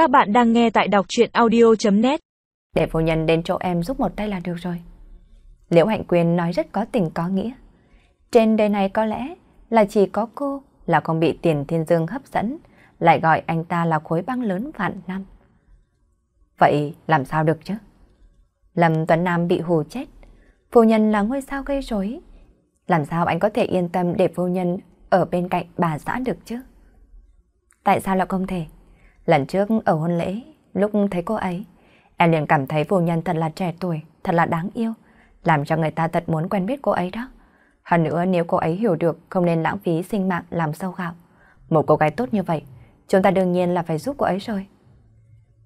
Các bạn đang nghe tại đọc chuyện audio.net Để phu nhân đến chỗ em giúp một tay là được rồi. Liễu Hạnh Quyên nói rất có tình có nghĩa. Trên đời này có lẽ là chỉ có cô là không bị tiền thiên dương hấp dẫn, lại gọi anh ta là khối băng lớn vạn năm. Vậy làm sao được chứ? Lâm Tuấn Nam bị hù chết. Phu nhân là ngôi sao gây rối. Làm sao anh có thể yên tâm để phu nhân ở bên cạnh bà xã được chứ? Tại sao lại không thể? Lần trước ở hôn lễ, lúc thấy cô ấy, em liền cảm thấy vô nhân thật là trẻ tuổi, thật là đáng yêu, làm cho người ta thật muốn quen biết cô ấy đó. Hơn nữa nếu cô ấy hiểu được không nên lãng phí sinh mạng làm sâu gạo. Một cô gái tốt như vậy, chúng ta đương nhiên là phải giúp cô ấy rồi.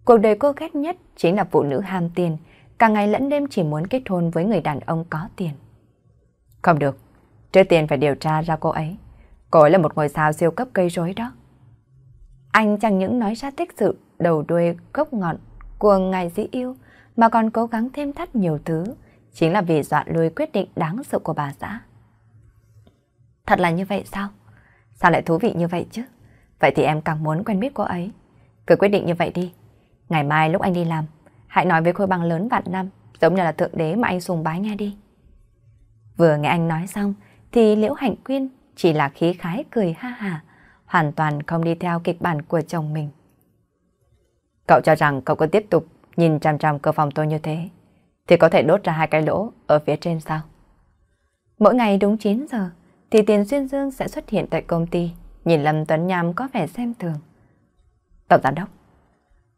Cuộc đời cô ghét nhất chính là phụ nữ ham tiền, cả ngày lẫn đêm chỉ muốn kết hôn với người đàn ông có tiền. Không được, trước tiên phải điều tra ra cô ấy. Cô ấy là một ngôi sao siêu cấp gây rối đó. Anh chẳng những nói ra tích sự đầu đuôi gốc ngọn của ngài dĩ yêu, mà còn cố gắng thêm thắt nhiều thứ, chính là vì dọa lùi quyết định đáng sợ của bà xã. Thật là như vậy sao? Sao lại thú vị như vậy chứ? Vậy thì em càng muốn quen biết cô ấy. Cứ quyết định như vậy đi. Ngày mai lúc anh đi làm, hãy nói với khối băng lớn vạn năm, giống như là thượng đế mà anh sùng bái nghe đi. Vừa nghe anh nói xong, thì Liễu Hạnh Quyên chỉ là khí khái cười ha hà, hoàn toàn không đi theo kịch bản của chồng mình. Cậu cho rằng cậu có tiếp tục nhìn chằm chằm cửa phòng tôi như thế, thì có thể đốt ra hai cái lỗ ở phía trên sao? Mỗi ngày đúng 9 giờ, thì Tiền Xuyên Dương sẽ xuất hiện tại công ty, nhìn Lâm Tuấn Nham có vẻ xem thường. Tổng giám đốc,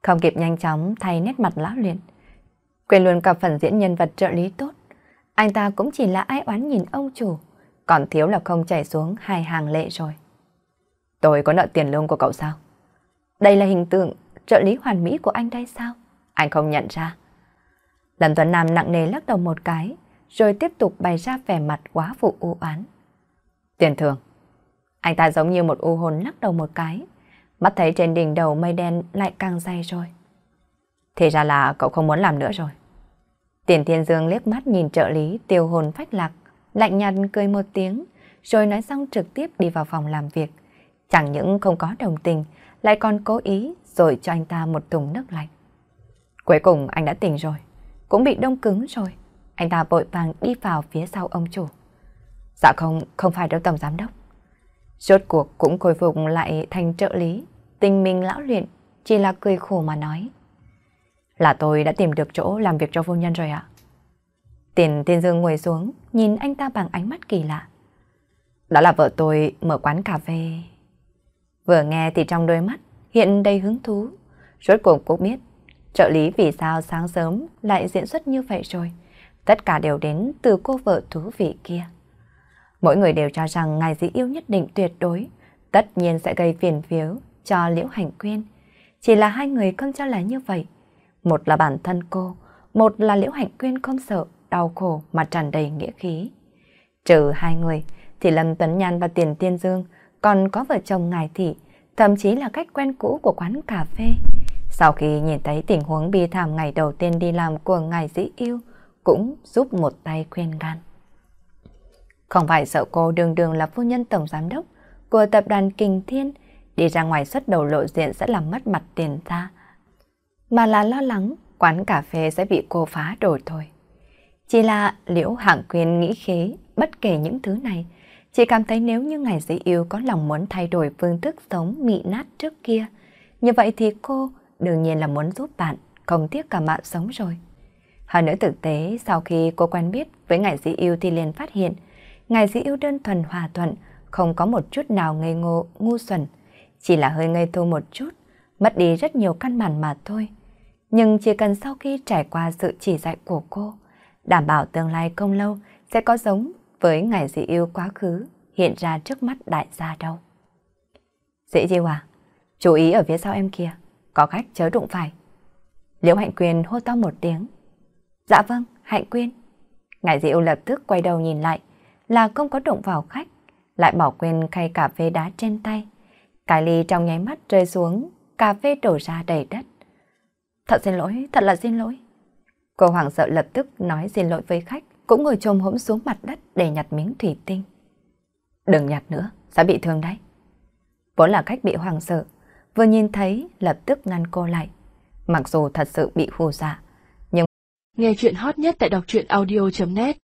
không kịp nhanh chóng thay nét mặt lão luyện, quên luôn cả phần diễn nhân vật trợ lý tốt. Anh ta cũng chỉ là ai oán nhìn ông chủ, còn thiếu là không chảy xuống hai hàng lệ rồi. Tôi có nợ tiền lương của cậu sao? Đây là hình tượng trợ lý hoàn mỹ của anh đây sao? Anh không nhận ra. Lâm Tuấn Nam nặng nề lắc đầu một cái, rồi tiếp tục bày ra vẻ mặt quá phụ u oán. Tiền thường. Anh ta giống như một u hồn lắc đầu một cái, mắt thấy trên đỉnh đầu mây đen lại càng dày rồi. Thì ra là cậu không muốn làm nữa rồi. Tiền Thiên Dương liếc mắt nhìn trợ lý tiêu hồn phách lạc, lạnh nhạt cười một tiếng, rồi nói xong trực tiếp đi vào phòng làm việc. Chẳng những không có đồng tình, lại còn cố ý rồi cho anh ta một thùng nước lạnh. Cuối cùng anh đã tỉnh rồi, cũng bị đông cứng rồi. Anh ta vội vàng đi vào phía sau ông chủ. Dạ không, không phải đâu tổng giám đốc. Rốt cuộc cũng khôi phục lại thành trợ lý, tình mình lão luyện, chỉ là cười khổ mà nói. Là tôi đã tìm được chỗ làm việc cho vô nhân rồi ạ. Tiền Thiên Dương ngồi xuống, nhìn anh ta bằng ánh mắt kỳ lạ. Đó là vợ tôi mở quán cà phê. Vừa nghe thì trong đôi mắt hiện đầy hứng thú. Rốt cuộc cũng biết trợ lý vì sao sáng sớm lại diễn xuất như vậy rồi. Tất cả đều đến từ cô vợ thú vị kia. Mỗi người đều cho rằng ngài dĩ yêu nhất định tuyệt đối, tất nhiên sẽ gây phiền phiếu cho Liễu Hành Quyên. Chỉ là hai người không cho là như vậy. Một là bản thân cô, một là Liễu Hạnh Quyên không sợ, đau khổ mà tràn đầy nghĩa khí. Trừ hai người, thì Lâm Tuấn Nhan và Tiền Tiên Dương còn có vợ chồng ngài thị, thậm chí là cách quen cũ của quán cà phê. Sau khi nhìn thấy tình huống bi thảm ngày đầu tiên đi làm của ngài dĩ yêu, cũng giúp một tay khuyên gan. Không phải sợ cô đường đường là phu nhân tổng giám đốc của tập đoàn Kình Thiên, đi ra ngoài xuất đầu lộ diện sẽ làm mất mặt tiền ra, mà là lo lắng quán cà phê sẽ bị cô phá đổ thôi. Chỉ là liễu hạng quyền nghĩ khế bất kể những thứ này, chị cảm thấy nếu như ngài dễ yêu có lòng muốn thay đổi phương thức sống mị nát trước kia, như vậy thì cô đương nhiên là muốn giúp bạn, không tiếc cả mạng sống rồi. Hơn nữa thực tế, sau khi cô quen biết với ngài dĩ yêu thì liền phát hiện, ngài dĩ yêu đơn thuần hòa thuận, không có một chút nào ngây ngô, ngu xuẩn, chỉ là hơi ngây thô một chút, mất đi rất nhiều căn bản mà thôi. Nhưng chỉ cần sau khi trải qua sự chỉ dạy của cô, đảm bảo tương lai không lâu sẽ có giống với ngài dị yêu quá khứ hiện ra trước mắt đại gia đâu. Dĩ diêu à, chú ý ở phía sau em kia, có khách chớ đụng phải. Liễu Hạnh Quyên hô to một tiếng. Dạ vâng, Hạnh Quyên. Ngài dị yêu lập tức quay đầu nhìn lại, là không có đụng vào khách, lại bỏ quên khay cà phê đá trên tay. Cái ly trong nháy mắt rơi xuống, cà phê đổ ra đầy đất. Thật xin lỗi, thật là xin lỗi. Cô hoàng sợ lập tức nói xin lỗi với khách, cũng ngồi trồm hỗn xuống mặt đất để nhặt miếng thủy tinh. Đừng nhặt nữa, sẽ bị thương đấy. Vốn là cách bị hoảng sợ, vừa nhìn thấy lập tức ngăn cô lại. Mặc dù thật sự bị hù dọa, Nghe chuyện hot nhất tại đọc truyện audio.net